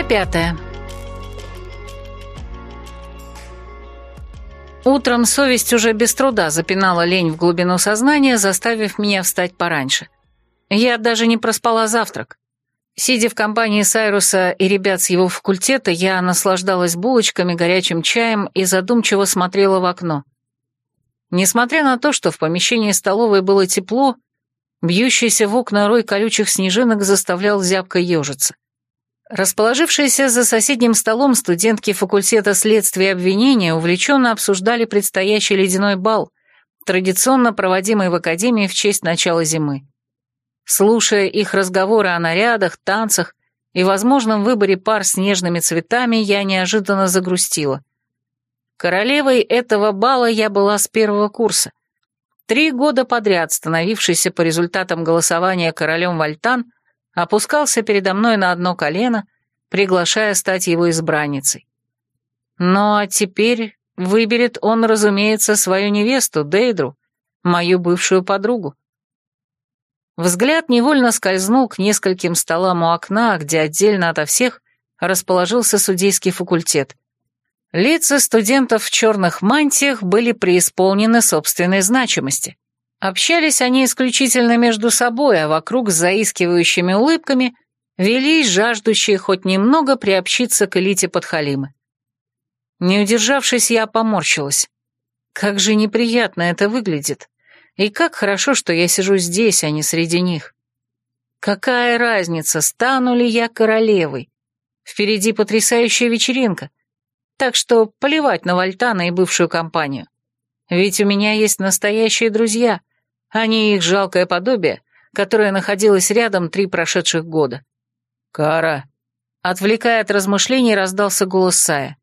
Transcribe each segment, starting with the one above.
Глава пятая. Утром совесть уже без труда запинала лень в глубину сознания, заставив меня встать пораньше. Я даже не проспала завтрак. Сидя в компании Сайруса и ребят с его факультета, я наслаждалась булочками, горячим чаем и задумчиво смотрела в окно. Несмотря на то, что в помещении столовой было тепло, бьющийся в окна рой колючих снежинок заставлял зябко ежиться. Расположившиеся за соседним столом студентки факультета следствия и обвинения увлеченно обсуждали предстоящий ледяной бал, традиционно проводимый в академии в честь начала зимы. Слушая их разговоры о нарядах, танцах и возможном выборе пар с нежными цветами, я неожиданно загрустила. Королевой этого бала я была с первого курса. Три года подряд становившийся по результатам голосования королем Вальтан – опускался передо мной на одно колено, приглашая стать его избранницей. Ну а теперь выберет он, разумеется, свою невесту, Дейдру, мою бывшую подругу. Взгляд невольно скользнул к нескольким столам у окна, где отдельно ото всех расположился судейский факультет. Лица студентов в черных мантиях были преисполнены собственной значимости. Общались они исключительно между собой, а вокруг с заискивающими улыбками велись жаждущие хоть немного приобщиться к элите подхалимы. Не удержавшись, я поморщилась. Как же неприятно это выглядит. И как хорошо, что я сижу здесь, а не среди них. Какая разница, стану ли я королевой? Впереди потрясающая вечеринка. Так что плевать на Вальтана и бывшую компанию. Ведь у меня есть настоящие друзья, а не их жалкое подобие, которое находилось рядом три прошедших года. «Кара!» Отвлекая от размышлений, раздался голос Сая.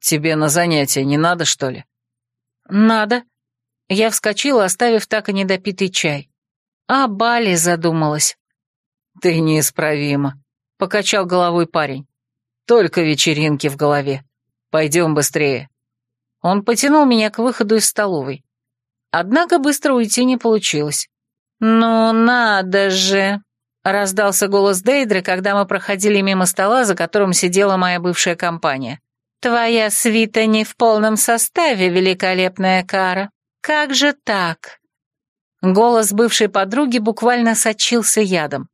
«Тебе на занятия не надо, что ли?» «Надо». Я вскочила, оставив так и недопитый чай. А Бали задумалась. «Ты неисправима», — покачал головой парень. «Только вечеринки в голове. Пойдем быстрее». Он потянул меня к выходу из столовой. Однако быстро уйти не получилось. «Ну надо же!» — раздался голос Дейдры, когда мы проходили мимо стола, за которым сидела моя бывшая компания. «Твоя свита не в полном составе, великолепная Кара. Как же так?» Голос бывшей подруги буквально сочился ядом.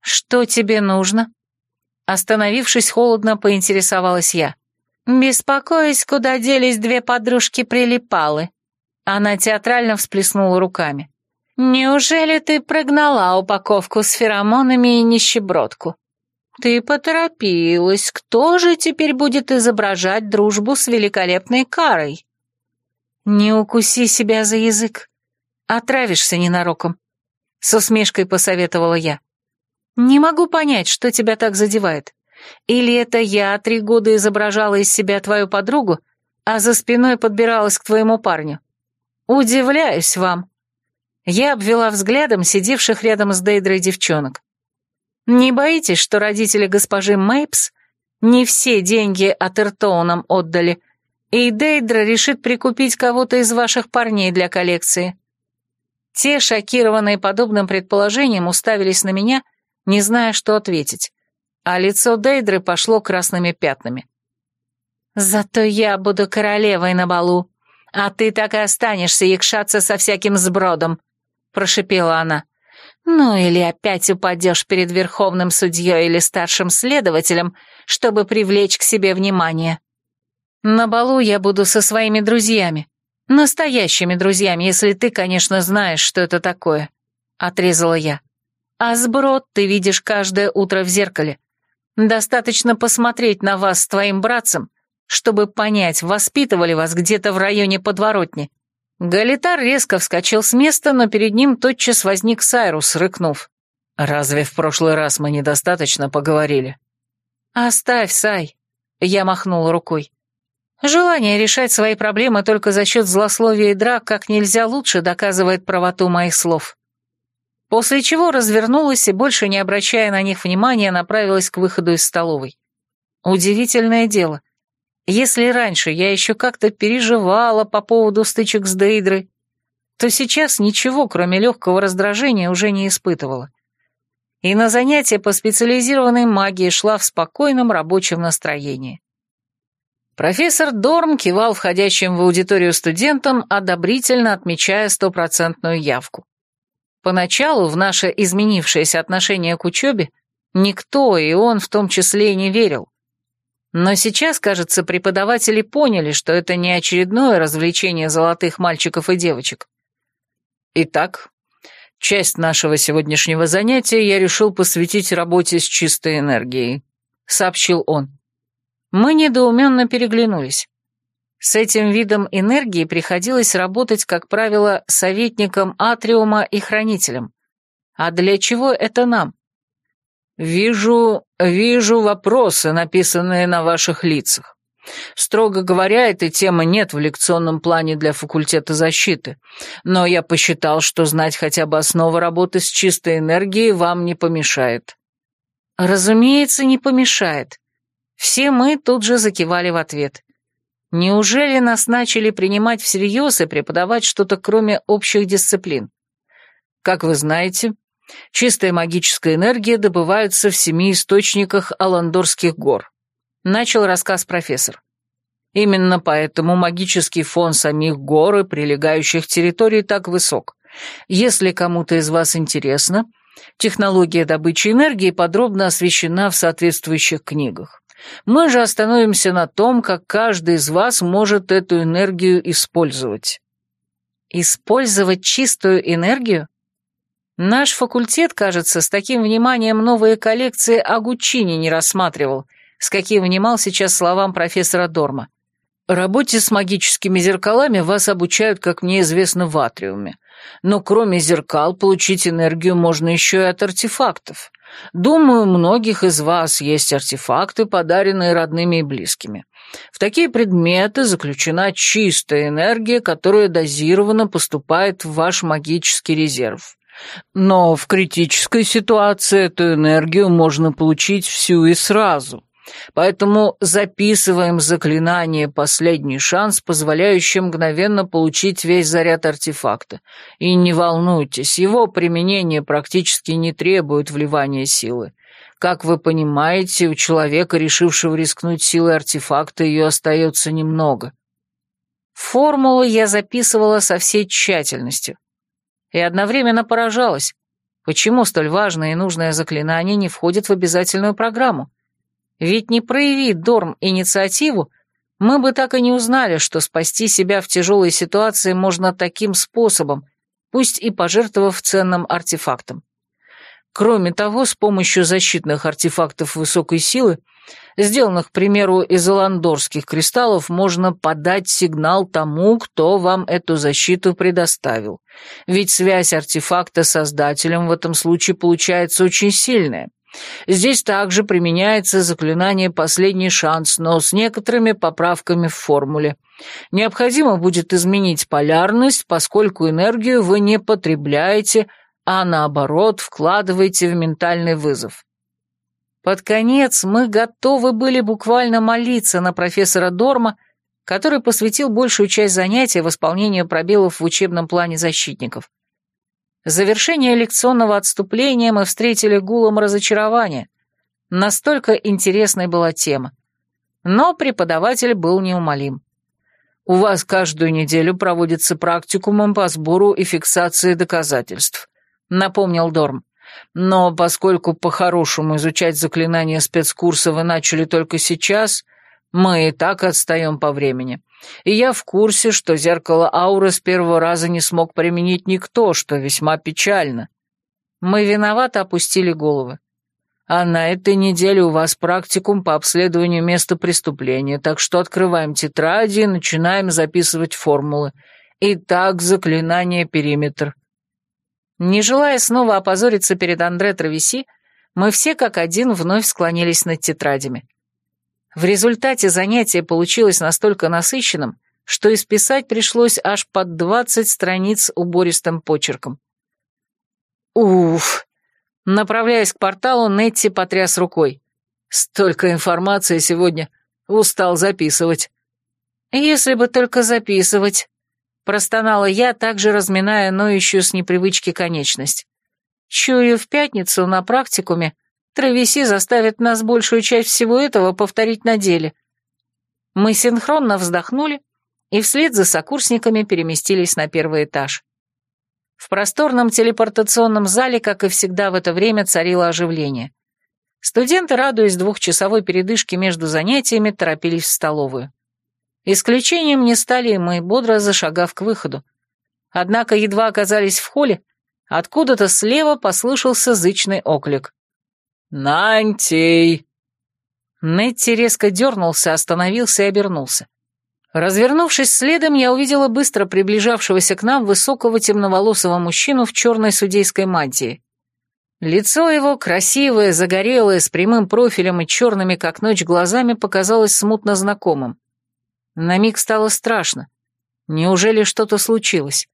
«Что тебе нужно?» Остановившись холодно, поинтересовалась я. «Беспокоюсь, куда делись две подружки-прилипалы», она театрально всплеснула руками. «Неужели ты прогнала упаковку с феромонами и нищебродку? Ты поторопилась. Кто же теперь будет изображать дружбу с великолепной карой?» «Не укуси себя за язык. Отравишься ненароком», — с усмешкой посоветовала я. «Не могу понять, что тебя так задевает. Или это я три года изображала из себя твою подругу, а за спиной подбиралась к твоему парню?» «Удивляюсь вам». Я обвела взглядом сидевших рядом с Дейдрой девчонок. «Не боитесь, что родители госпожи Мейпс не все деньги от Эртоуном отдали, и Дейдра решит прикупить кого-то из ваших парней для коллекции?» Те, шокированные подобным предположением, уставились на меня, не зная, что ответить, а лицо Дейдры пошло красными пятнами. «Зато я буду королевой на балу», «А ты так и останешься якшаться со всяким сбродом», — прошипела она. «Ну или опять упадешь перед верховным судьей или старшим следователем, чтобы привлечь к себе внимание. На балу я буду со своими друзьями. Настоящими друзьями, если ты, конечно, знаешь, что это такое», — отрезала я. «А сброд ты видишь каждое утро в зеркале. Достаточно посмотреть на вас с твоим братцем, чтобы понять, воспитывали вас где-то в районе подворотни». Галитар резко вскочил с места, но перед ним тотчас возник Сайрус, рыкнув. «Разве в прошлый раз мы недостаточно поговорили?» «Оставь, Сай», — я махнула рукой. Желание решать свои проблемы только за счет злословия и драк как нельзя лучше доказывает правоту моих слов. После чего развернулась и, больше не обращая на них внимания, направилась к выходу из столовой. Удивительное дело — если раньше я еще как-то переживала по поводу стычек с Дейдрой, то сейчас ничего, кроме легкого раздражения, уже не испытывала. и на занятия по специализированной магии шла в спокойном рабочем настроении. Профессор Дорм кивал входящим в аудиторию студентам, одобрительно отмечая стопроцентную явку. Поначалу в наше изменившееся отношение к учебе никто, и он в том числе, не верил. Но сейчас, кажется, преподаватели поняли, что это не очередное развлечение золотых мальчиков и девочек. Итак, часть нашего сегодняшнего занятия я решил посвятить работе с чистой энергией, сообщил он. Мы недоуменно переглянулись. С этим видом энергии приходилось работать, как правило, советником атриума и хранителем. А для чего это нам? «Вижу, вижу вопросы, написанные на ваших лицах. Строго говоря, этой темы нет в лекционном плане для факультета защиты, но я посчитал, что знать хотя бы основы работы с чистой энергией вам не помешает». «Разумеется, не помешает», все мы тут же закивали в ответ. Неужели нас начали принимать всерьез и преподавать что-то кроме общих дисциплин? Как вы знаете, чистая магическая энергия добывается в семи источниках Аландорских гор. Начал рассказ профессор. Именно поэтому магический фон самих гор и прилегающих территорий так высок. Если кому-то из вас интересно, технология добычи энергии подробно освещена в соответствующих книгах. Мы же остановимся на том, как каждый из вас может эту энергию использовать. Использовать чистую энергию? Наш факультет, кажется, с таким вниманием новые коллекции Агучини не рассматривал, с каким внимал сейчас словам профессора Дорма. Работе с магическими зеркалами вас обучают, как мне известно, в Атриуме. Но кроме зеркал получить энергию можно еще и от артефактов. Думаю, у многих из вас есть артефакты, подаренные родными и близкими. В такие предметы заключена чистая энергия, которая дозированно поступает в ваш магический резерв. Но в критической ситуации эту энергию можно получить всю и сразу. Поэтому записываем заклинание «Последний шанс», позволяющее мгновенно получить весь заряд артефакта. И не волнуйтесь, его применение практически не требует вливания силы. Как вы понимаете, у человека, решившего рискнуть силой артефакта, ее остается немного. Формулу я записывала со всей тщательностью. И одновременно поражалась, почему столь важное и нужное заклинание не входит в обязательную программу. Ведь не прояви Дорм инициативу, мы бы так и не узнали, что спасти себя в тяжелой ситуации можно таким способом, пусть и пожертвовав ценным артефактом. Кроме того, с помощью защитных артефактов высокой силы, сделанных, к примеру, из аландорских кристаллов, можно подать сигнал тому, кто вам эту защиту предоставил. Ведь связь артефакта с создателем в этом случае получается очень сильная. Здесь также применяется заклинание «Последний шанс», но с некоторыми поправками в формуле. Необходимо будет изменить полярность, поскольку энергию вы не потребляете, а наоборот вкладываете в ментальный вызов. Под конец мы готовы были буквально молиться на профессора Дорма, который посвятил большую часть занятия восполнению пробелов в учебном плане защитников. Завершение лекционного отступления мы встретили гулом разочарования. Настолько интересной была тема. Но преподаватель был неумолим. «У вас каждую неделю проводится практикумом по сбору и фиксации доказательств», — напомнил Дорм. «Но поскольку по-хорошему изучать заклинания спецкурса вы начали только сейчас, мы и так отстаем по времени. И я в курсе, что зеркало ауры с первого раза не смог применить никто, что весьма печально. Мы виновато опустили головы. А на этой неделе у вас практикум по обследованию места преступления, так что открываем тетради и начинаем записывать формулы. Итак, заклинание «Периметр». Не желая снова опозориться перед Андре Травеси, мы все как один вновь склонились над тетрадями. В результате занятие получилось настолько насыщенным, что исписать пришлось аж под двадцать страниц убористым почерком. Уф! Направляясь к порталу, Нетти потряс рукой. Столько информации сегодня. Устал записывать. Если бы только записывать. Простонала я, также разминая ноющую с непривычки конечность. Чую, в пятницу на практикуме Травеси заставит нас большую часть всего этого повторить на деле. Мы синхронно вздохнули и вслед за сокурсниками переместились на первый этаж. В просторном телепортационном зале, как и всегда в это время, царило оживление. Студенты, радуясь двухчасовой передышке между занятиями, торопились в столовую. Исключением не стали мы, бодро зашагав к выходу. Однако едва оказались в холле, откуда-то слева послышался зычный оклик. «Нантей!» Нетти резко дернулся, остановился и обернулся. Развернувшись следом, я увидела быстро приближавшегося к нам высокого темноволосого мужчину в черной судейской мантии. Лицо его, красивое, загорелое, с прямым профилем и черными, как ночь, глазами, показалось смутно знакомым. На миг стало страшно. Неужели что-то случилось?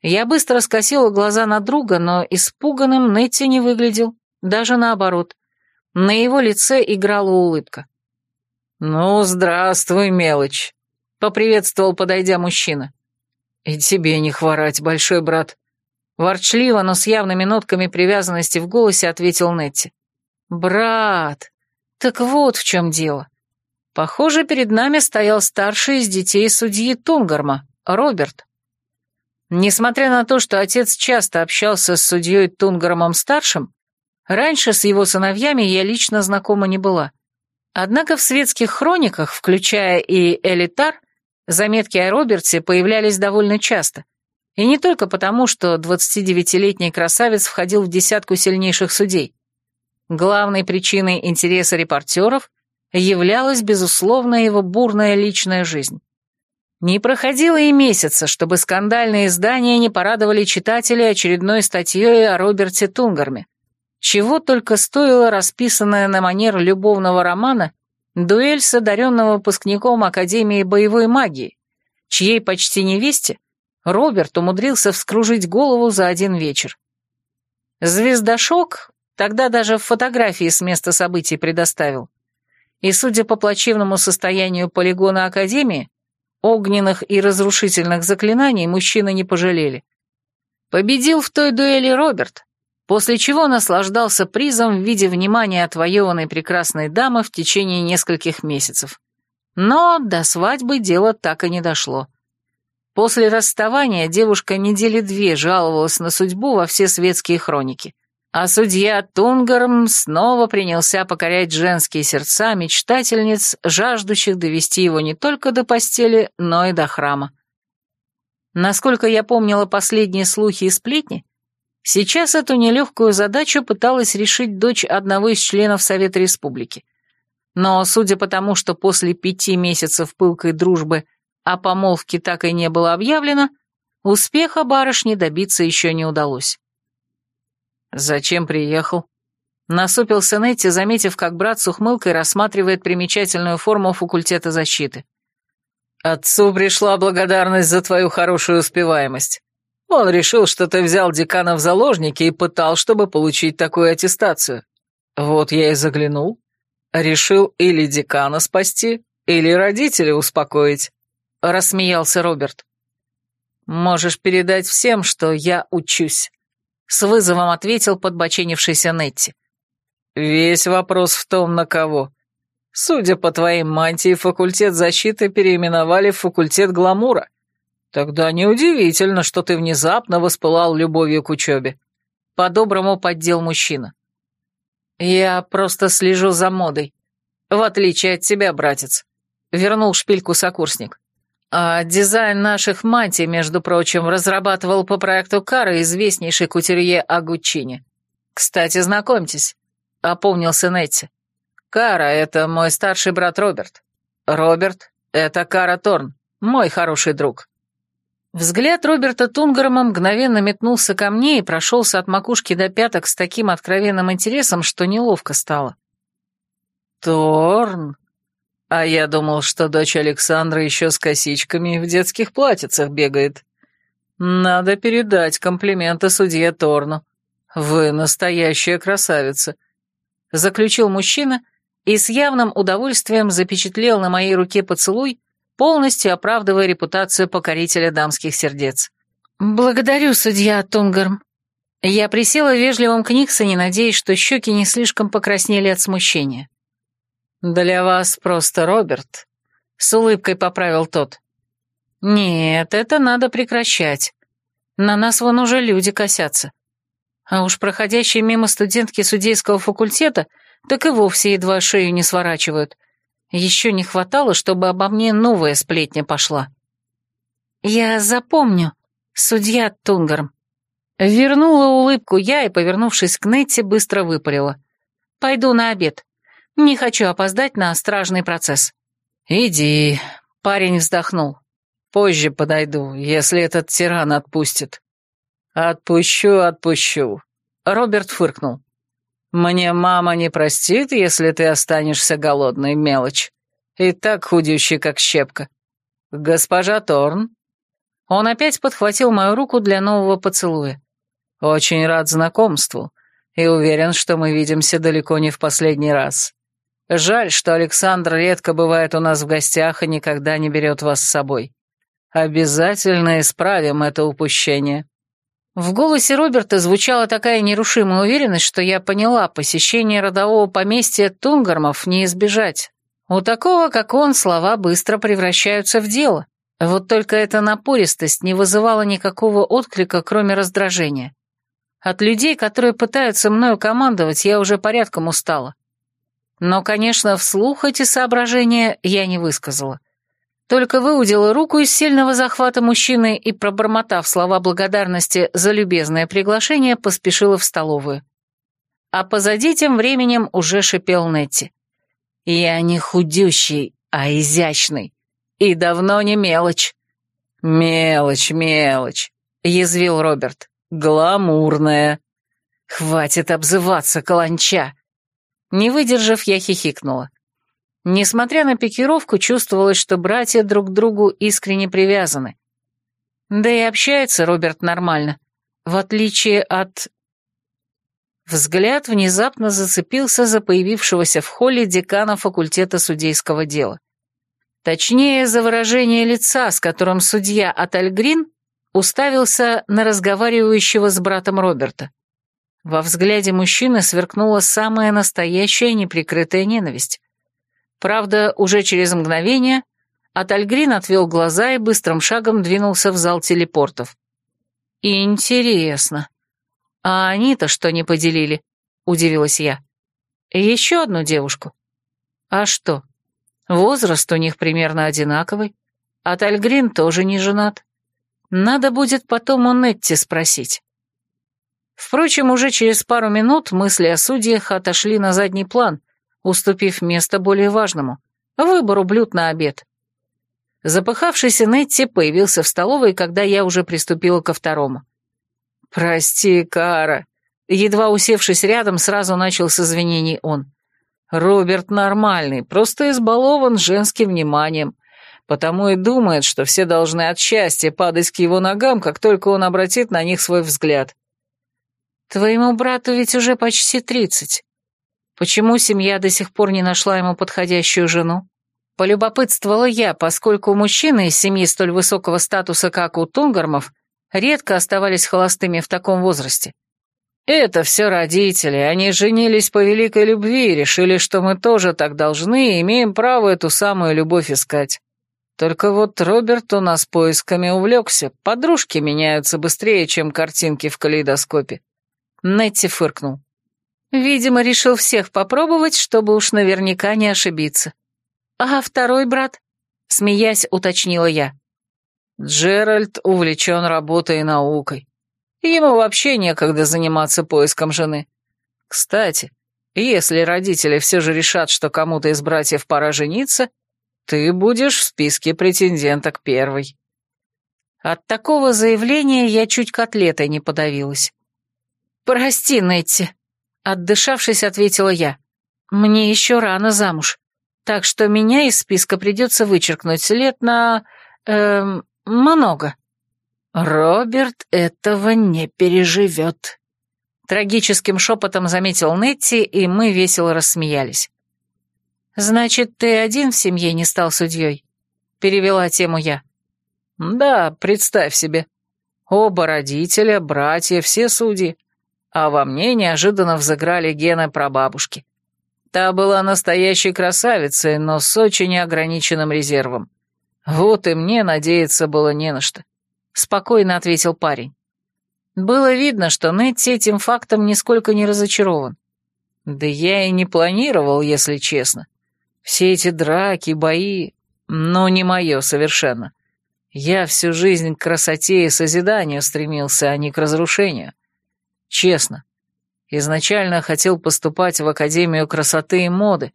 Я быстро скосила глаза на друга, но испуганным Нетти не выглядел, даже наоборот. На его лице играла улыбка. «Ну, здравствуй, мелочь», — поприветствовал, подойдя мужчина. «И тебе не хворать, большой брат». Ворчливо, но с явными нотками привязанности в голосе ответил Нетти. «Брат, так вот в чем дело. Похоже, перед нами стоял старший из детей судьи Тунгарма, Роберт. Несмотря на то, что отец часто общался с судьей Тунгармом-старшим, раньше с его сыновьями я лично знакома не была. Однако в светских хрониках, включая и «Элитар», заметки о Роберте появлялись довольно часто. И не только потому, что 29-летний красавец входил в десятку сильнейших судей. Главной причиной интереса репортеров являлась, безусловно, его бурная личная жизнь. Не проходило и месяца, чтобы скандальные издания не порадовали читателей очередной статьей о Роберте Тунгарме. Чего только стоила расписанная на манер любовного романа дуэль с одаренным выпускником Академии боевой магии, чьей почти невесте Роберт умудрился вскружить голову за один вечер. Звездошок тогда даже фотографии с места событий предоставил. И, судя по плачевному состоянию полигона Академии, Огненных и разрушительных заклинаний мужчины не пожалели. Победил в той дуэли Роберт, после чего наслаждался призом в виде внимания отвоеванной прекрасной дамы в течение нескольких месяцев. Но до свадьбы дело так и не дошло. После расставания девушка недели две жаловалась на судьбу во все светские хроники. А судья Тунгарм снова принялся покорять женские сердца мечтательниц, жаждущих довести его не только до постели, но и до храма. Насколько я помнила последние слухи и сплетни, сейчас эту нелегкую задачу пыталась решить дочь одного из членов Совета Республики. Но, судя по тому, что после пяти месяцев пылкой дружбы о помолвке так и не было объявлено, успеха барышни добиться еще не удалось. «Зачем приехал?» Насупился Нетти, заметив, как брат с ухмылкой рассматривает примечательную форму факультета защиты. «Отцу пришла благодарность за твою хорошую успеваемость. Он решил, что ты взял декана в заложники и пытал, чтобы получить такую аттестацию. Вот я и заглянул. Решил или декана спасти, или родителей успокоить», — рассмеялся Роберт. «Можешь передать всем, что я учусь». С вызовом ответил подбоченившийся Нетти. «Весь вопрос в том, на кого. Судя по твоим мантии, факультет защиты переименовали в факультет гламура. Тогда неудивительно, что ты внезапно воспылал любовью к учебе». По-доброму поддел мужчина. «Я просто слежу за модой. В отличие от тебя, братец», — вернул шпильку сокурсник. А дизайн наших мантий, между прочим, разрабатывал по проекту Кары известнейший кутюрье Агучини. Кстати, знакомьтесь, опомнился Нетти. Кара — это мой старший брат Роберт. Роберт — это Кара Торн, мой хороший друг. Взгляд Роберта Тунгарма мгновенно метнулся ко мне и прошелся от макушки до пяток с таким откровенным интересом, что неловко стало. «Торн?» А я думал, что дочь Александра еще с косичками в детских платьицах бегает. Надо передать комплименты судье Торну. Вы настоящая красавица. Заключил мужчина и с явным удовольствием запечатлел на моей руке поцелуй, полностью оправдывая репутацию покорителя дамских сердец. «Благодарю, судья Тунгарм», Я присела в вежливом книгсоне, надеясь, что щеки не слишком покраснели от смущения. «Для вас просто Роберт», — с улыбкой поправил тот. «Нет, это надо прекращать. На нас вон уже люди косятся. А уж проходящие мимо студентки судейского факультета так и вовсе едва шею не сворачивают. Еще не хватало, чтобы обо мне новая сплетня пошла. «Я запомню, судья Тунгарм». Вернула улыбку я и, повернувшись к Нетти, быстро выпалила. «Пойду на обед. Не хочу опоздать на стражный процесс». «Иди», — парень вздохнул. «Позже подойду, если этот тиран отпустит». «Отпущу, отпущу», — Роберт фыркнул. «Мне мама не простит, если ты останешься голодной, мелочь. И так худющий, как щепка. Госпожа Торн?» Он опять подхватил мою руку для нового поцелуя. «Очень рад знакомству и уверен, что мы видимся далеко не в последний раз. Жаль, что Александр редко бывает у нас в гостях и никогда не берет вас с собой. Обязательно исправим это упущение». В голосе Роберта звучала такая нерушимая уверенность, что я поняла, посещение родового поместья Тунгармов не избежать. У такого, как он, слова быстро превращаются в дело. Вот только эта напористость не вызывала никакого отклика, кроме раздражения. От людей, которые пытаются мною командовать, я уже порядком устала. Но, конечно, вслух эти соображения я не высказала. Только выудила руку из сильного захвата мужчины и, пробормотав слова благодарности за любезное приглашение, поспешила в столовую. А позади тем временем уже шипел Нетти. «Я не худющий, а изящный. И давно не мелочь». «Мелочь, мелочь», — язвил Роберт. «Гламурная». «Хватит обзываться, каланча». Не выдержав, я хихикнула. Несмотря на пикировку, чувствовалось, что братья друг к другу искренне привязаны. Да и общается Роберт нормально, в отличие от... Взгляд внезапно зацепился за появившегося в холле декана факультета судейского дела. Точнее, за выражение лица, с которым судья Атальгрин уставился на разговаривающего с братом Роберта. Во взгляде мужчины сверкнула самая настоящая неприкрытая ненависть. Правда, уже через мгновение Атальгрин отвел глаза и быстрым шагом двинулся в зал телепортов. «Интересно. А они-то что не поделили?» — удивилась я. «Еще одну девушку. А что? Возраст у них примерно одинаковый. Атальгрин тоже не женат. Надо будет потом у Нетти спросить». Впрочем, уже через пару минут мысли о судьях отошли на задний план, уступив место более важному — выбору блюд на обед. Запыхавшийся Нетти появился в столовой, когда я уже приступила ко второму. «Прости, Кара», едва усевшись рядом, сразу начал с извинений он. «Роберт нормальный, просто избалован женским вниманием, потому и думает, что все должны от счастья падать к его ногам, как только он обратит на них свой взгляд». «Твоему брату ведь уже почти тридцать. Почему семья до сих пор не нашла ему подходящую жену? Полюбопытствовала я, поскольку мужчины из семьи столь высокого статуса, как у Тунгармов, редко оставались холостыми в таком возрасте. Это все родители, они женились по великой любви и решили, что мы тоже так должны и имеем право эту самую любовь искать. Только вот Роберт у нас поисками увлекся, подружки меняются быстрее, чем картинки в калейдоскопе. Нетти фыркнул. Видимо, решил всех попробовать, чтобы уж наверняка не ошибиться. «А второй брат?» — смеясь, уточнила я. Джеральд увлечен работой и наукой. Ему вообще некогда заниматься поиском жены. Кстати, если родители все же решат, что кому-то из братьев пора жениться, ты будешь в списке претенденток первой. От такого заявления я чуть котлетой не подавилась. «Прости, Нетти», Отдышавшись, ответила я. «Мне еще рано замуж, так что меня из списка придется вычеркнуть лет на... эм... много». «Роберт этого не переживет», — трагическим шепотом заметил Нетти, и мы весело рассмеялись. «Значит, ты один в семье не стал судьей?» — перевела тему я. «Да, представь себе. Оба родителя, братья, все судьи. А во мне неожиданно взыграли гены прабабушки. Та была настоящей красавицей, но с очень ограниченным резервом. Вот и мне надеяться было не на что. Спокойно ответил парень. Было видно, что Нетти этим фактом нисколько не разочарован. Да я и не планировал, если честно. Все эти драки, бои, ну, не мое совершенно. Я всю жизнь к красоте и созиданию стремился, а не к разрушению. Честно. Изначально хотел поступать в Академию красоты и моды.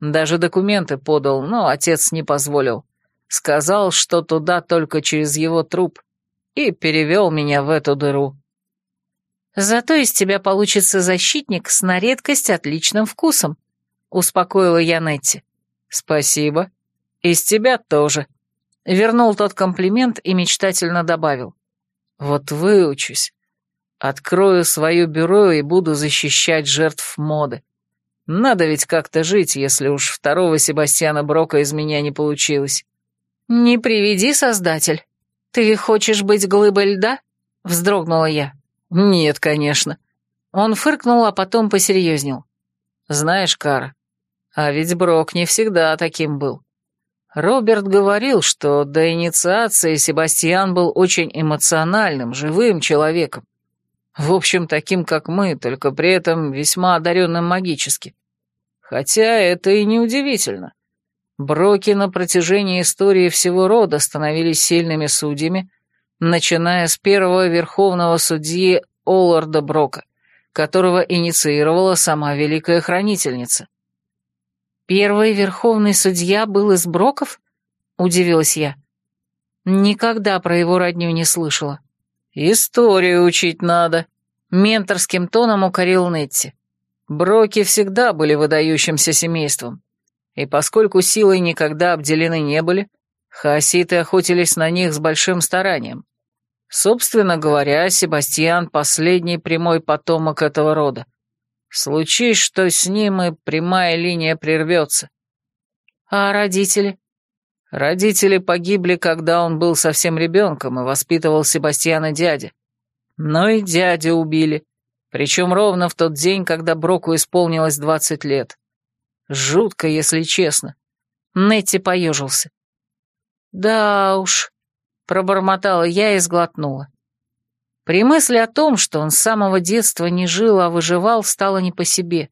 Даже документы подал, но отец не позволил. Сказал, что туда только через его труп. И перевел меня в эту дыру. «Зато из тебя получится защитник с на редкость отличным вкусом», — успокоила я Нетти. «Спасибо. Из тебя тоже». Вернул тот комплимент и мечтательно добавил. «Вот выучусь. Открою свое бюро и буду защищать жертв моды. Надо ведь как-то жить, если уж второго Себастьяна Брока из меня не получилось». «Не приведи, Создатель. Ты хочешь быть глыбой льда?» — вздрогнула я. «Нет, конечно». Он фыркнул, а потом посерьезнел. «Знаешь, Кара, а ведь Брок не всегда таким был. Роберт говорил, что до инициации Себастьян был очень эмоциональным, живым человеком. В общем, таким, как мы, только при этом весьма одаренным магически. Хотя это и не удивительно. Броки на протяжении истории всего рода становились сильными судьями, начиная с первого верховного судьи Олларда Брока, которого инициировала сама Великая Хранительница. «Первый верховный судья был из Броков?» — удивилась я. Никогда про его родню не слышала. «Историю учить надо», — менторским тоном укорил Нетти. «Броки всегда были выдающимся семейством, и поскольку силой никогда обделены не были, хаоситы охотились на них с большим старанием. Собственно говоря, Себастьян — последний прямой потомок этого рода. Случись, что с ним и прямая линия прервется. А родители? Родители погибли, когда он был совсем ребенком и воспитывал Себастьяна дядя. Но и дядю убили, причем ровно в тот день, когда Броку исполнилось двадцать лет. Жутко, если честно. Нетти поежился. «Да уж», — пробормотала я и сглотнула. При мысли о том, что он с самого детства не жил, а выживал, стало не по себе.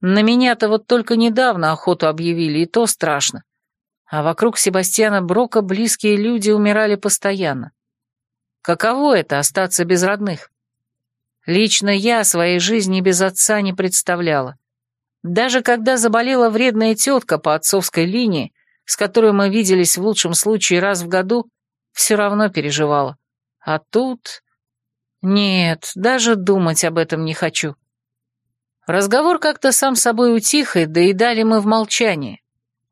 На меня-то вот только недавно охоту объявили, и то страшно. А вокруг Себастьяна Брока близкие люди умирали постоянно. Каково это — остаться без родных? Лично я своей жизни без отца не представляла. Даже когда заболела вредная тетка по отцовской линии, с которой мы виделись в лучшем случае раз в году, все равно переживала. А тут... Нет, даже думать об этом не хочу. Разговор как-то сам собой утих, и доедали мы в молчании.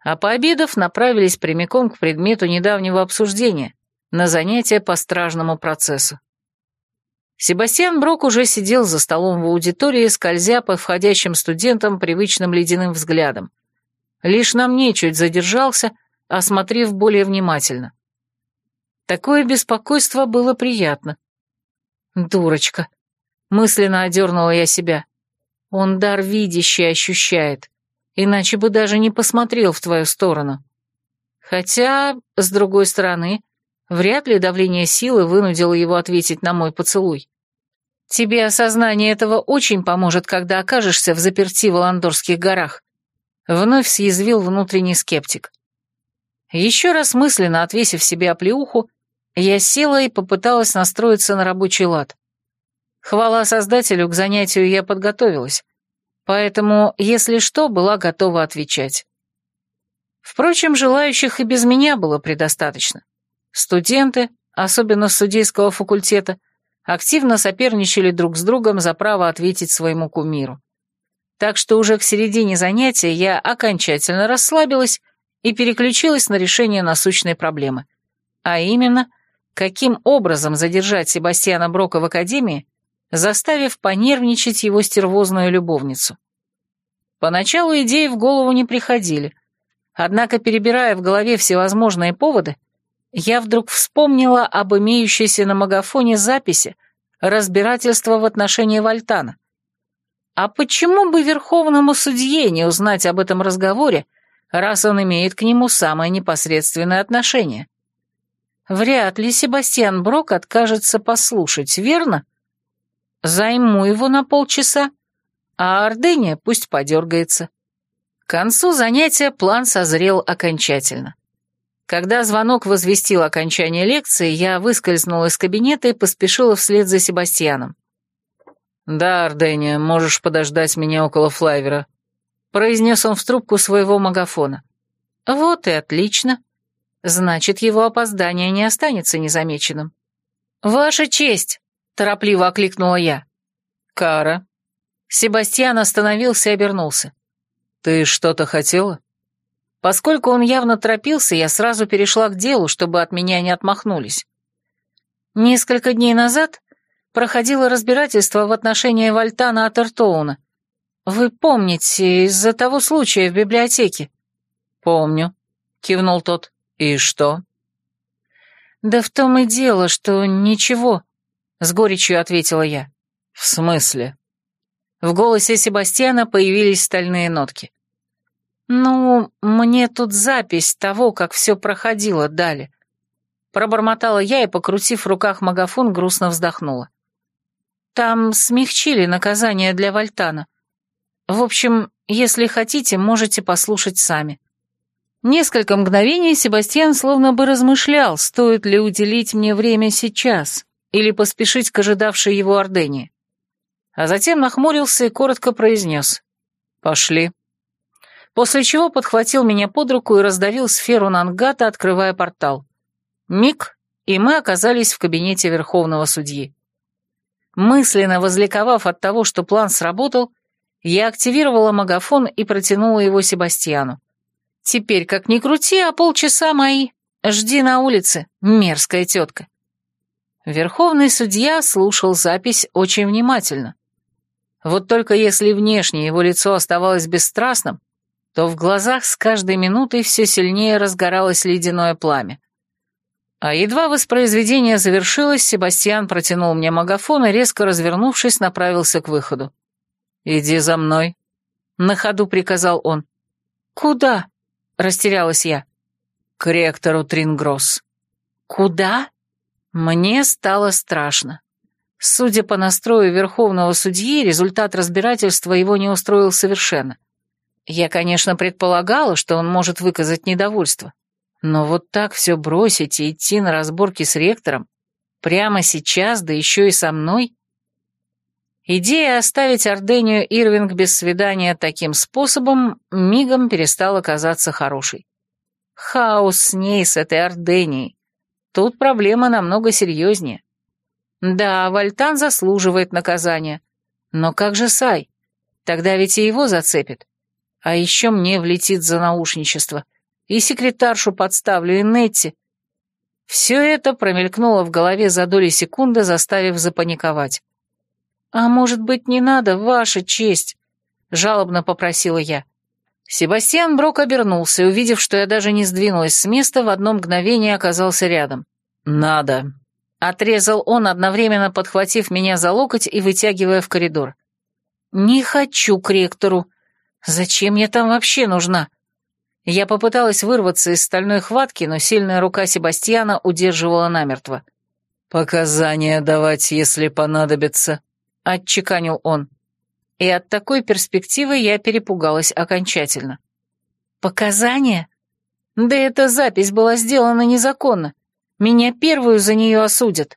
А пообедав, направились прямиком к предмету недавнего обсуждения, на занятия по стражному процессу. Себастьян Брок уже сидел за столом в аудитории, скользя по входящим студентам привычным ледяным взглядом. Лишь на мне чуть задержался, осмотрев более внимательно. Такое беспокойство было приятно. Дурочка. Мысленно одернула я себя. Он дар видящий ощущает, иначе бы даже не посмотрел в твою сторону. Хотя, с другой стороны, вряд ли давление силы вынудило его ответить на мой поцелуй. Тебе осознание этого очень поможет, когда окажешься в заперти в Аландорских горах. Вновь съязвил внутренний скептик. Еще раз мысленно отвесив себе оплеуху, я села и попыталась настроиться на рабочий лад. Хвала создателю, к занятию я подготовилась, поэтому, если что, была готова отвечать. Впрочем, желающих и без меня было предостаточно. Студенты, особенно с судейского факультета, активно соперничали друг с другом за право ответить своему кумиру. Так что уже к середине занятия я окончательно расслабилась и переключилась на решение насущной проблемы, а именно – каким образом задержать Себастьяна Брока в академии, заставив понервничать его стервозную любовницу. Поначалу идеи в голову не приходили, однако, перебирая в голове всевозможные поводы, я вдруг вспомнила об имеющейся на магафоне записи, разбирательство в отношении Вальтана. А почему бы верховному судье не узнать об этом разговоре, раз он имеет к нему самое непосредственное отношение? Вряд ли Себастьян Брок откажется послушать, верно? Займу его на полчаса, а Ордения пусть подергается. К концу занятия план созрел окончательно. Когда звонок возвестил окончание лекции, я выскользнула из кабинета и поспешила вслед за Себастьяном. «Да, Ордения, можешь подождать меня около флайвера», — произнес он в трубку своего магафона. «Вот и отлично. Значит, его опоздание не останется незамеченным». «Ваша честь!» — торопливо окликнула я. «Кара». Себастьян остановился и обернулся. «Ты что-то хотела?» Поскольку он явно торопился, я сразу перешла к делу, чтобы от меня не отмахнулись. Несколько дней назад проходило разбирательство в отношении Вальтана Атертоуна. Вы помните, из-за того случая в библиотеке? «Помню», — кивнул тот. «И что?» «Да в том и дело, что ничего», — с горечью ответила я. «В смысле?» В голосе Себастьяна появились стальные нотки. «Ну, мне тут запись того, как все проходило, дали». Пробормотала я и, покрутив в руках магафон, грустно вздохнула. Там смягчили наказание для Вальтана. В общем, если хотите, можете послушать сами. Несколько мгновений Себастьян словно бы размышлял, стоит ли уделить мне время сейчас или поспешить к ожидавшей его Ордене. А затем нахмурился и коротко произнес «Пошли» после чего подхватил меня под руку и раздавил сферу Нангата, открывая портал. Миг, и мы оказались в кабинете Верховного Судьи. Мысленно возликовав от того, что план сработал, я активировала магафон и протянула его Себастьяну. «Теперь, как ни крути, а полчаса мои. Жди на улице, мерзкая тетка». Верховный судья слушал запись очень внимательно. Вот только если внешне его лицо оставалось бесстрастным, то в глазах с каждой минутой все сильнее разгоралось ледяное пламя. А едва воспроизведение завершилось, Себастьян протянул мне магафон и, резко развернувшись, направился к выходу. «Иди за мной», — на ходу приказал он. «Куда?» — растерялась я. «К ректору Трингросс». «Куда?» Мне стало страшно. Судя по настрою верховного судьи, результат разбирательства его не устроил совершенно. Я, конечно, предполагала, что он может выказать недовольство. Но вот так все бросить и идти на разборки с ректором, прямо сейчас, да еще и со мной? Идея оставить Ордению Ирвинг без свидания таким способом мигом перестала казаться хорошей. Хаос с ней, с этой Орденией. Тут проблема намного серьезнее. Да, Вальтан заслуживает наказания. Но как же Сай? Тогда ведь и его зацепит. А еще мне влетит за наушничество. И секретаршу подставлю, и Нетти. Все это промелькнуло в голове за доли секунды, заставив запаниковать. «А может быть, не надо, ваша честь?» — жалобно попросила я. Себастьян Брок обернулся, и, увидев, что я даже не сдвинулась с места, в одно мгновение оказался рядом. «Надо», — отрезал он, одновременно подхватив меня за локоть и вытягивая в коридор. «Не хочу к ректору», Зачем я там вообще нужна? Я попыталась вырваться из стальной хватки, но сильная рука Себастьяна удерживала намертво. «Показания давать, если понадобится», — отчеканил он. И от такой перспективы я перепугалась окончательно. «Показания? Да эта запись была сделана незаконно. Меня первую за нее осудят».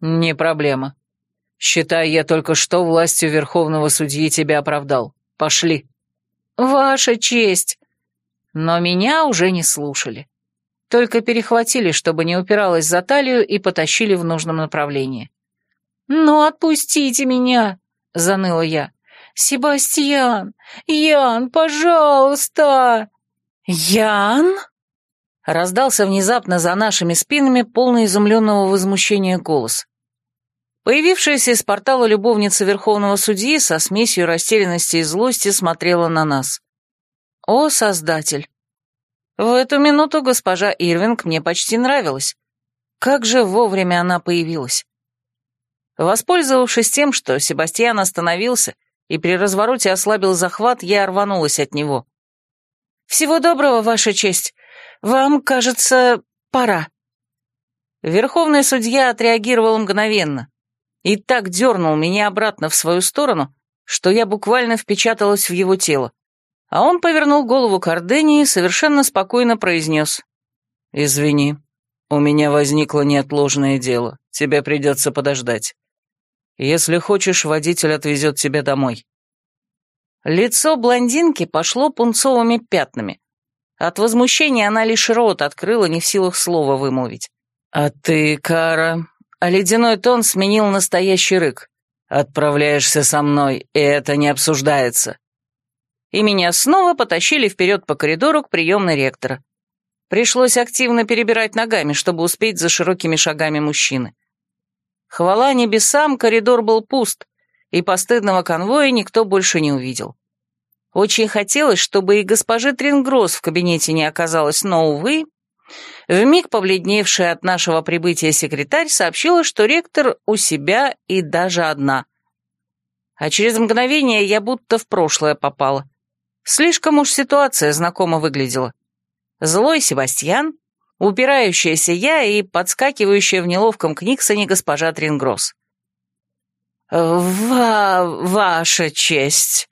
«Не проблема. Считай, я только что властью Верховного Судьи тебя оправдал. Пошли». «Ваша честь!» Но меня уже не слушали. Только перехватили, чтобы не упиралась за талию, и потащили в нужном направлении. «Ну, отпустите меня!» — заныла я. «Себастьян! Ян, пожалуйста!» «Ян?» Раздался внезапно за нашими спинами полный изумленного возмущения голос. Появившаяся из портала любовница Верховного Судьи со смесью растерянности и злости смотрела на нас. «О, Создатель!» В эту минуту госпожа Ирвинг мне почти нравилась. Как же вовремя она появилась. Воспользовавшись тем, что Себастьян остановился и при развороте ослабил захват, я рванулась от него. «Всего доброго, Ваша честь. Вам, кажется, пора». Верховный судья отреагировал мгновенно и так дернул меня обратно в свою сторону, что я буквально впечаталась в его тело. А он повернул голову к Ордении и совершенно спокойно произнес. «Извини, у меня возникло неотложное дело. Тебе придется подождать. Если хочешь, водитель отвезет тебя домой». Лицо блондинки пошло пунцовыми пятнами. От возмущения она лишь рот открыла, не в силах слова вымолвить. «А ты, Кара...» А ледяной тон сменил настоящий рык. «Отправляешься со мной, и это не обсуждается». И меня снова потащили вперед по коридору к приемной ректора. Пришлось активно перебирать ногами, чтобы успеть за широкими шагами мужчины. Хвала небесам, коридор был пуст, и постыдного конвоя никто больше не увидел. Очень хотелось, чтобы и госпожи Трингросс в кабинете не оказалось, но, увы, вмиг побледневшая от нашего прибытия секретарь сообщила, что ректор у себя и даже одна. А через мгновение я будто в прошлое попала. Слишком уж ситуация знакомо выглядела. Злой Себастьян, упирающаяся я и подскакивающая в неловком книгсоне госпожа Трингросс. «Ва... ваша честь!»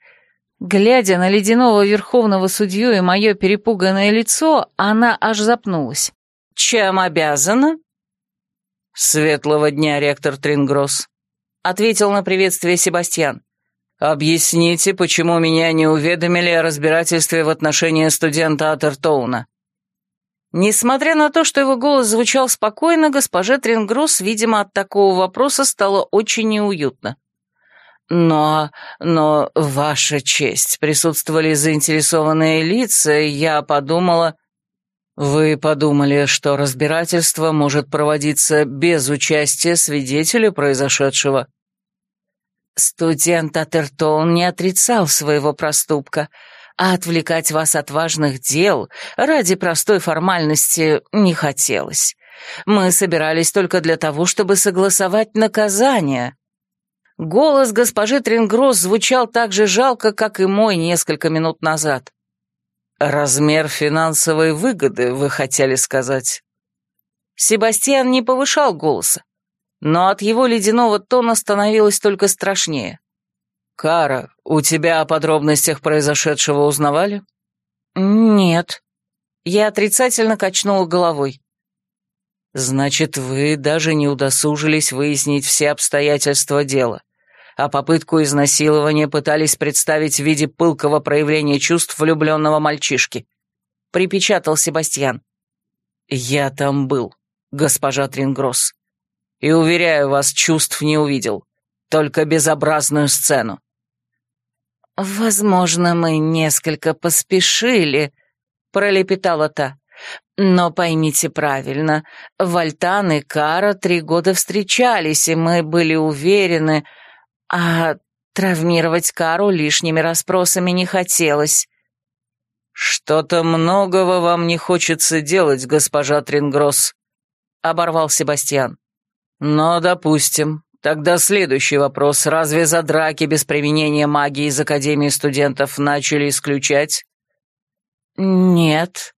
Глядя на ледяного верховного судью и мое перепуганное лицо, она аж запнулась. «Чем обязана?» «Светлого дня, ректор Трингросс», — ответил на приветствие Себастьян. «Объясните, почему меня не уведомили о разбирательстве в отношении студента Атертоуна?» Несмотря на то, что его голос звучал спокойно, госпоже Трингросс, видимо, от такого вопроса стало очень неуютно. «Но... но, ваша честь, присутствовали заинтересованные лица, и я подумала...» «Вы подумали, что разбирательство может проводиться без участия свидетеля произошедшего?» Студент Атертон не отрицал своего проступка, а отвлекать вас от важных дел ради простой формальности не хотелось. Мы собирались только для того, чтобы согласовать наказание. Голос госпожи Трингросс звучал так же жалко, как и мой несколько минут назад. «Размер финансовой выгоды, вы хотели сказать?» Себастьян не повышал голоса, но от его ледяного тона становилось только страшнее. «Кара, у тебя о подробностях произошедшего узнавали?» «Нет». Я отрицательно качнула головой. «Значит, вы даже не удосужились выяснить все обстоятельства дела, а попытку изнасилования пытались представить в виде пылкого проявления чувств влюбленного мальчишки», — припечатал Себастьян. «Я там был, госпожа Трингросс, и, уверяю вас, чувств не увидел, только безобразную сцену. «Возможно, мы несколько поспешили», — пролепетала та. «Но поймите правильно, Вальтан и Кара три года встречались, и мы были уверены, а травмировать Кару лишними расспросами не хотелось». «Что-то многого вам не хочется делать, госпожа Трингросс», — оборвал Себастьян. «Но, допустим, Тогда следующий вопрос. Разве за драки без применения магии из Академии студентов начали исключать? Нет.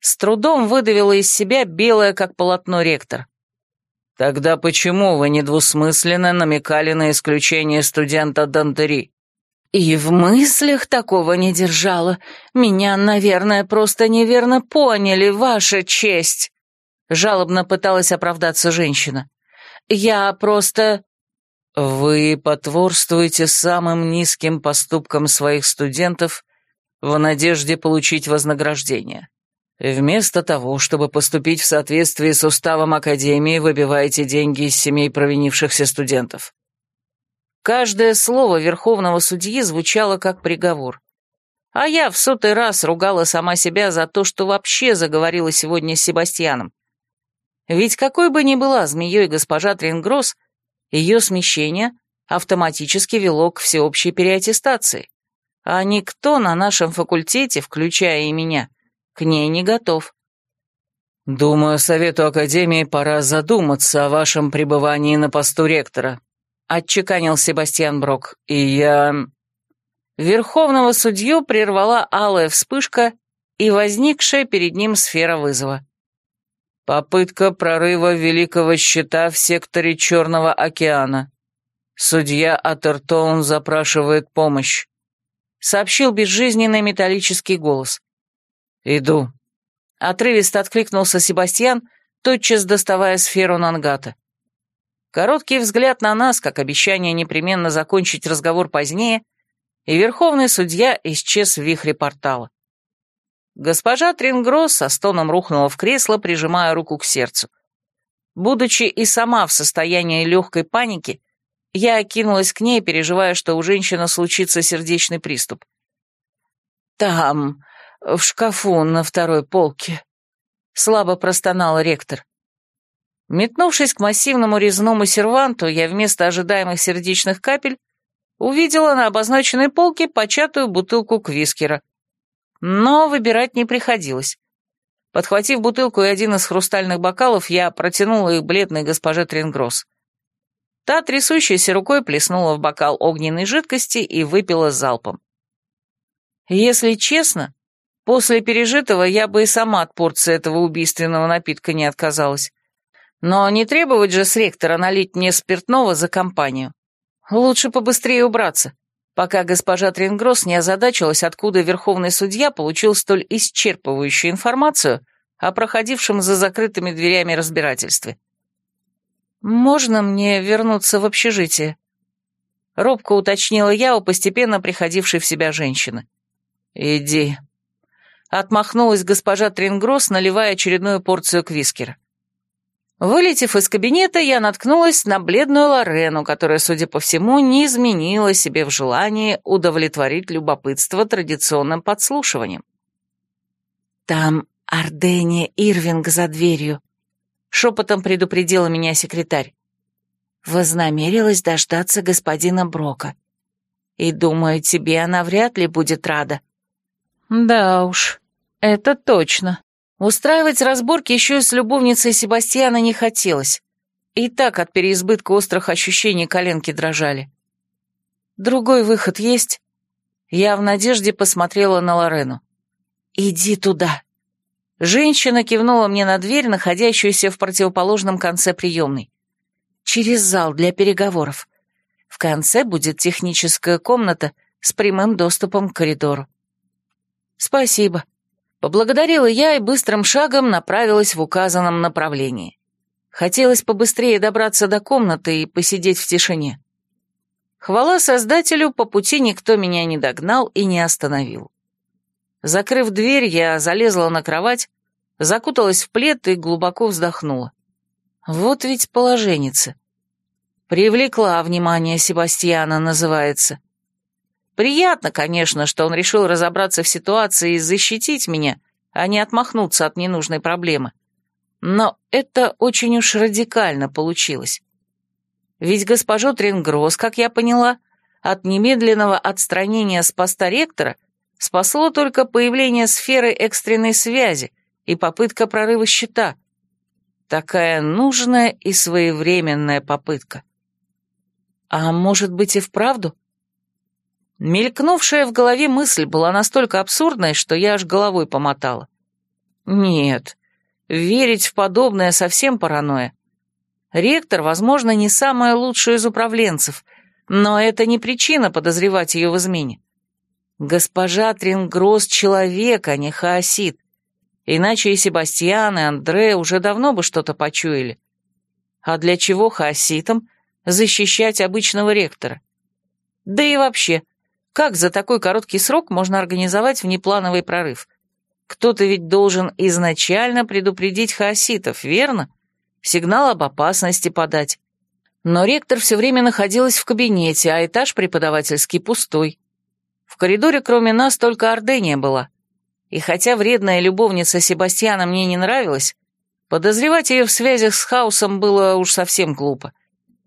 С трудом выдавила из себя белое, как полотно, ректор. Тогда почему вы недвусмысленно намекали на исключение студента Дантери? И в мыслях такого не держала. Меня, наверное, просто неверно поняли, ваша честь. Жалобно пыталась оправдаться женщина. Я просто...» «Вы потворствуете самым низким поступкам своих студентов в надежде получить вознаграждение. Вместо того, чтобы поступить в соответствии с уставом Академии, выбиваете деньги из семей провинившихся студентов». Каждое слово верховного судьи звучало как приговор. А я в сотый раз ругала сама себя за то, что вообще заговорила сегодня с Себастьяном. Ведь какой бы ни была змеей госпожа Трингросс, ее смещение автоматически вело к всеобщей переаттестации. А никто на нашем факультете, включая и меня, к ней не готов. «Думаю, Совету Академии пора задуматься о вашем пребывании на посту ректора», — отчеканил Себастьян Брок. «И я...» Верховного судью прервала алая вспышка и возникшая перед ним сфера вызова. «Попытка прорыва Великого Щита в секторе Черного океана. Судья Атертоун запрашивает помощь», — сообщил безжизненный металлический голос. «Иду», Отрывисто откликнулся Себастьян, тотчас доставая сферу Нангата. Короткий взгляд на нас, как обещание непременно закончить разговор позднее, и верховный судья исчез в вихре портала. Госпожа Трингросс со стоном рухнула в кресло, прижимая руку к сердцу. Будучи и сама в состоянии легкой паники, я окинулась к ней, переживая, что у женщины случится сердечный приступ. «Там, в шкафу на второй полке», — слабо простонал ректор. Метнувшись к массивному резному серванту, я вместо ожидаемых сердечных капель увидела на обозначенной полке початую бутылку квискера. Но выбирать не приходилось. Подхватив бутылку и один из хрустальных бокалов, я протянула их бледной госпоже Трингросс. Та трясущейся рукой плеснула в бокал огненной жидкости и выпила залпом. Если честно, После пережитого я бы и сама от порции этого убийственного напитка не отказалась. Но не требовать же с ректора налить мне спиртного за компанию. Лучше побыстрее убраться, пока госпожа Трингросс не озадачилась, откуда верховный судья получил столь исчерпывающую информацию о проходившем за закрытыми дверями разбирательстве. «Можно мне вернуться в общежитие?» Робко уточнила я у постепенно приходившей в себя женщины. «Иди», Отмахнулась госпожа Трингросс, наливая очередную порцию квискера. Вылетев из кабинета, я наткнулась на бледную Лорену, которая, судя по всему, не изменила себе в желании удовлетворить любопытство традиционным подслушиванием. «Там Ардения Ирвинг за дверью», — шепотом предупредила меня секретарь. Вознамерилась дождаться господина Брока. И, думаю, тебе она вряд ли будет рада. «Да уж», это точно. Устраивать разборки еще и с любовницей Себастьяна не хотелось. И так от переизбытка острых ощущений коленки дрожали. Другой выход есть? Я в надежде посмотрела на Лорену. «Иди туда». Женщина кивнула мне на дверь, находящуюся в противоположном конце приемной. «Через зал для переговоров. В конце будет техническая комната с прямым доступом к коридору». «Спасибо», Поблагодарила я и быстрым шагом направилась в указанном направлении. Хотелось побыстрее добраться до комнаты и посидеть в тишине. Хвала Создателю, по пути никто меня не догнал и не остановил. Закрыв дверь, я залезла на кровать, закуталась в плед и глубоко вздохнула. Вот ведь положенница. Привлекла внимание Себастьяна, называется. Приятно, конечно, что он решил разобраться в ситуации и защитить меня, а не отмахнуться от ненужной проблемы. Но это очень уж радикально получилось. Ведь госпожу Трингросс, как я поняла, от немедленного отстранения с поста ректора спасло только появление сферы экстренной связи и попытка прорыва щита. Такая нужная и своевременная попытка. А может быть и вправду? Мелькнувшая в голове мысль была настолько абсурдной, что я аж головой помотала. Нет, верить в подобное совсем паранойя. Ректор, возможно, не самая лучшая из управленцев, но это не причина подозревать ее в измене. Госпожа Трингросс — человек, а не хаосит. Иначе и Себастьян, и Андре уже давно бы что-то почуяли. А для чего хаоситам защищать обычного ректора? Да и вообще, как за такой короткий срок можно организовать внеплановый прорыв? Кто-то ведь должен изначально предупредить хаоситов, верно? Сигнал об опасности подать. Но ректор все время находилась в кабинете, а этаж преподавательский пустой. В коридоре кроме нас только Ордения была. И хотя вредная любовница Себастьяна мне не нравилась, подозревать ее в связях с хаосом было уж совсем глупо.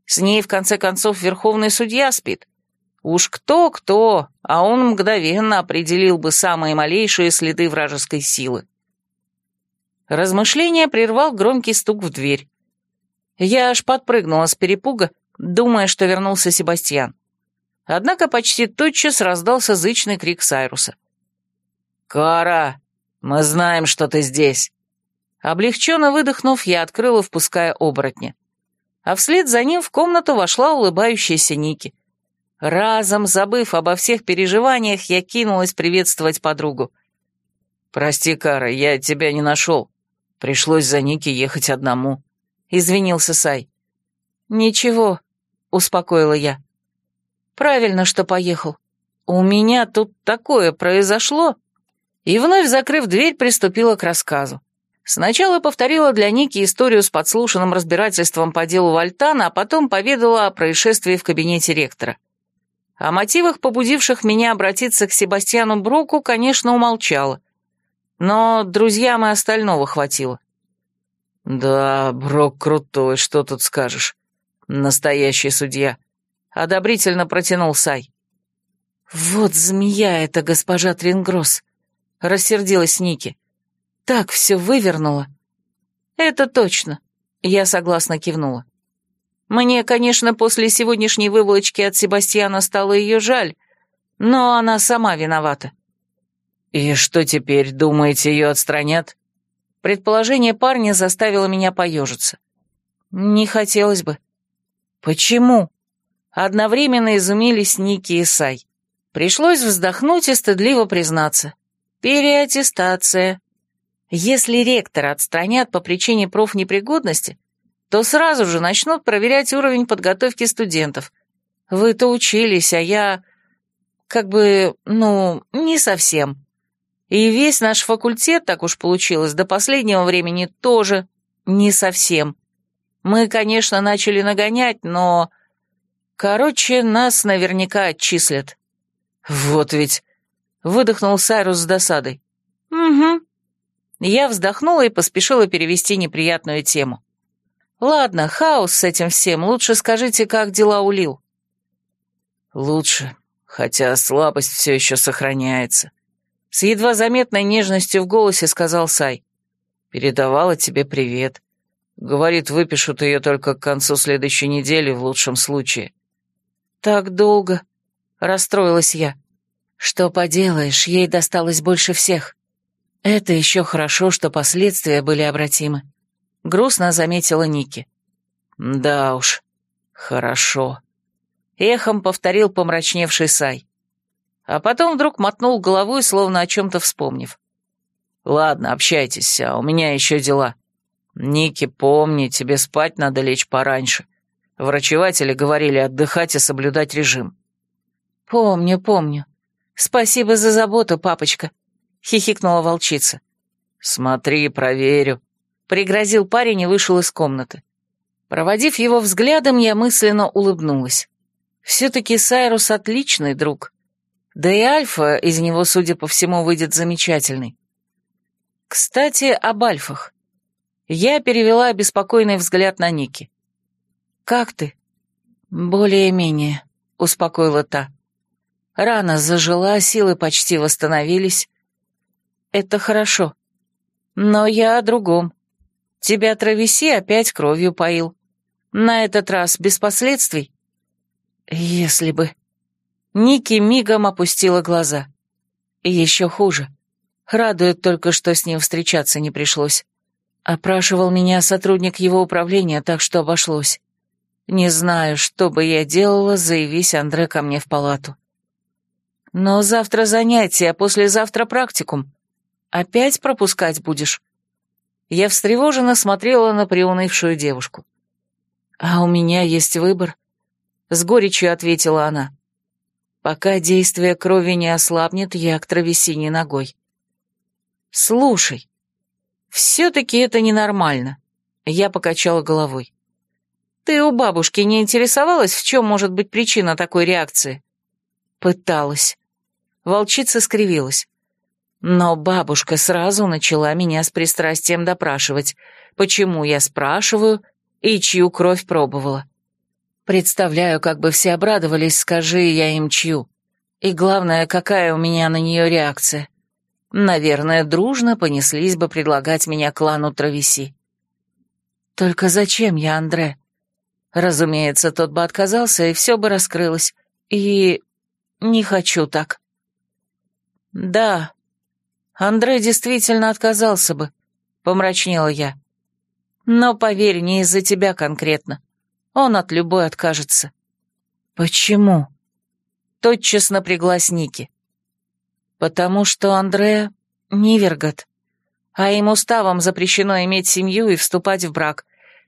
С ней, в конце концов, верховный судья спит. Уж кто-кто, а он мгновенно определил бы самые малейшие следы вражеской силы. Размышление прервал громкий стук в дверь. Я аж подпрыгнула с перепуга, думая, что вернулся Себастьян. Однако почти тотчас раздался зычный крик Сайруса. «Кара, мы знаем, что ты здесь!» Облегченно выдохнув, я открыла, впуская оборотня. А вслед за ним в комнату вошла улыбающаяся Ники. Разом, забыв обо всех переживаниях, я кинулась приветствовать подругу. «Прости, Кара, я тебя не нашел. Пришлось за Ники ехать одному», — извинился Сай. «Ничего», — успокоила я. «Правильно, что поехал. У меня тут такое произошло». И вновь, закрыв дверь, приступила к рассказу. Сначала повторила для Ники историю с подслушанным разбирательством по делу Вальтана, а потом поведала о происшествии в кабинете ректора. О мотивах, побудивших меня обратиться к Себастьяну Броку, конечно, умолчала. Но друзьям и остального хватило. «Да, Брок крутой, что тут скажешь. Настоящий судья», — одобрительно протянул Сай. «Вот змея эта госпожа Трингросс», — рассердилась Ники. «Так все вывернула». «Это точно», — я согласно кивнула. Мне, конечно, после сегодняшней выволочки от Себастьяна стало ее жаль, но она сама виновата. «И что теперь, думаете, ее отстранят?» Предположение парня заставило меня поежиться. «Не хотелось бы». «Почему?» Одновременно изумились Ники и Сай. Пришлось вздохнуть и стыдливо признаться. «Переаттестация. Если ректора отстранят по причине профнепригодности, то сразу же начнут проверять уровень подготовки студентов. Вы-то учились, а я... как бы, ну, не совсем. И весь наш факультет, так уж получилось, до последнего времени тоже не совсем. Мы, конечно, начали нагонять, но... Короче, нас наверняка отчислят. Вот ведь... Выдохнул Сайрус с досадой. Угу. Я вздохнула и поспешила перевести неприятную тему. Ладно, хаос с этим всем. Лучше скажите, как дела у Лил. Лучше, хотя слабость все еще сохраняется. С едва заметной нежностью в голосе сказал Сай. Передавала тебе привет. Говорит, выпишут ее только к концу следующей недели в лучшем случае. Так долго, расстроилась я. Что поделаешь, ей досталось больше всех. Это еще хорошо, что последствия были обратимы грустно заметила Ники. «Да уж, хорошо», — эхом повторил помрачневший Сай. А потом вдруг мотнул головой, словно о чем-то вспомнив. «Ладно, общайтесь, а у меня еще дела. Ники, помни, тебе спать надо лечь пораньше. Врачеватели говорили отдыхать и соблюдать режим». «Помню, помню. Спасибо за заботу, папочка», — хихикнула волчица. «Смотри, проверю», Пригрозил парень и вышел из комнаты. Проводив его взглядом, я мысленно улыбнулась. Все-таки Сайрус отличный друг. Да и Альфа из него, судя по всему, выйдет замечательный. Кстати, об Альфах. Я перевела беспокойный взгляд на Ники. «Как ты?» «Более-менее», — успокоила та. Рана зажила, силы почти восстановились. «Это хорошо. Но я о другом. Тебя Травеси опять кровью поил. На этот раз без последствий? Если бы. Ники мигом опустила глаза. Еще хуже. Радует только, что с ним встречаться не пришлось. Опрашивал меня сотрудник его управления, так что обошлось. Не знаю, что бы я делала, заявись Андре ко мне в палату. Но завтра занятия, а послезавтра практикум. Опять пропускать будешь? Я встревоженно смотрела на приунывшую девушку. «А у меня есть выбор», — с горечью ответила она. «Пока действие крови не ослабнет, я к травесине ногой». «Слушай, все-таки это ненормально», — я покачала головой. «Ты у бабушки не интересовалась, в чем может быть причина такой реакции?» «Пыталась». Волчица скривилась. Но бабушка сразу начала меня с пристрастием допрашивать, почему я спрашиваю и чью кровь пробовала. Представляю, как бы все обрадовались, скажи я им чью. И главное, какая у меня на нее реакция. наверное, дружно понеслись бы предлагать меня клану Травеси. Только зачем я Андре? Разумеется, тот бы отказался, и все бы раскрылось. И не хочу так. Да, Андре действительно отказался бы, помрачнела я. Но, поверь, не из-за тебя конкретно. Он от любой откажется. Почему? Тотчас напряглась Ники. Потому что Андре Нивергот, а им уставом запрещено иметь семью и вступать в брак.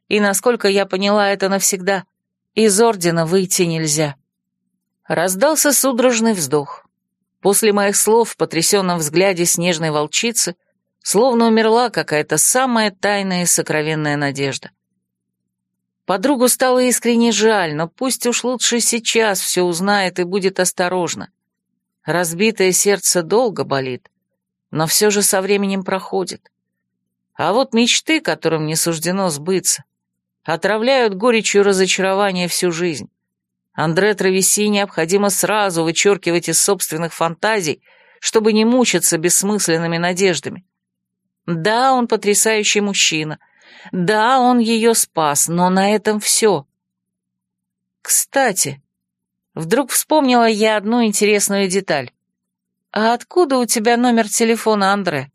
И, насколько я поняла, это навсегда. Из ордена выйти нельзя. Раздался судорожный вздох. После моих слов в потрясенном взгляде снежной волчицы словно умерла какая-то самая тайная и сокровенная надежда. Подругу стало искренне жаль, но пусть уж лучше сейчас все узнает и будет осторожна. Разбитое сердце долго болит, но все же со временем проходит. А вот мечты, которым не суждено сбыться, отравляют горечью разочарования всю жизнь. Андре Травеси необходимо сразу вычеркивать из собственных фантазий, чтобы не мучиться бессмысленными надеждами. Да, он потрясающий мужчина. Да, он ее спас, но на этом все. Кстати, вдруг вспомнила я одну интересную деталь. «А откуда у тебя номер телефона, Андре?»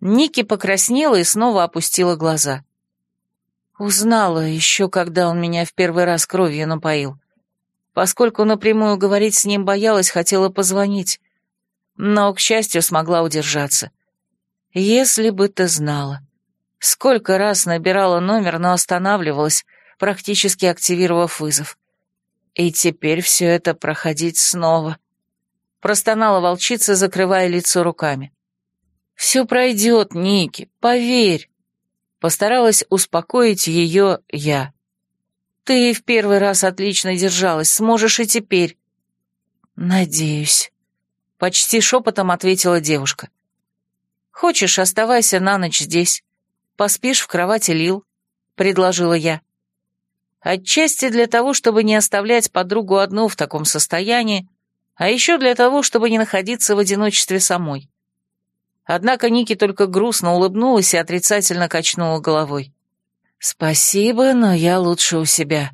Ники покраснела и снова опустила глаза. Узнала еще, когда он меня в первый раз кровью напоил. Поскольку напрямую говорить с ним боялась, хотела позвонить. Но, к счастью, смогла удержаться. Если бы ты знала. Сколько раз набирала номер, но останавливалась, практически активировав вызов. И теперь все это проходить снова. Простонала волчица, закрывая лицо руками. «Все пройдет, Ники, поверь. Постаралась успокоить ее я. «Ты в первый раз отлично держалась, сможешь и теперь». «Надеюсь», — почти шепотом ответила девушка. «Хочешь, оставайся на ночь здесь. Поспишь в кровати Лил», — предложила я. Отчасти для того, чтобы не оставлять подругу одну в таком состоянии, а еще для того, чтобы не находиться в одиночестве самой. Однако Ники только грустно улыбнулась и отрицательно качнула головой. «Спасибо, но я лучше у себя.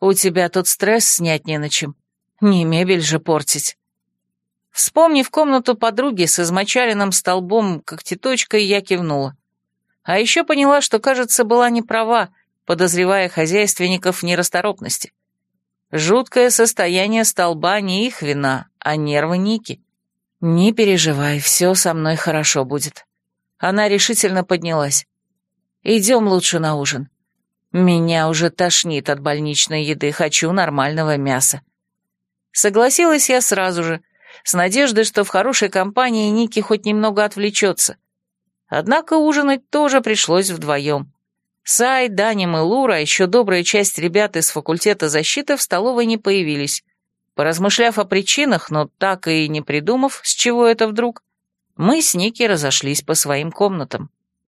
У тебя тут стресс снять не на чем. Не мебель же портить». Вспомнив комнату подруги с измочаленным столбом когтеточкой, я кивнула. А еще поняла, что, кажется, была не права, подозревая хозяйственников в нерасторопности. Жуткое состояние столба не их вина, а нервы Ники. «Не переживай, все со мной хорошо будет». Она решительно поднялась. «Идем лучше на ужин. Меня уже тошнит от больничной еды, хочу нормального мяса». Согласилась я сразу же, с надеждой, что в хорошей компании Ники хоть немного отвлечется. Однако ужинать тоже пришлось вдвоем. Сай, Даним и Лура, а еще добрая часть ребят из факультета защиты в столовой не появились. Поразмышляв о причинах, но так и не придумав, с чего это вдруг, мы с Ники разошлись по своим комнатам.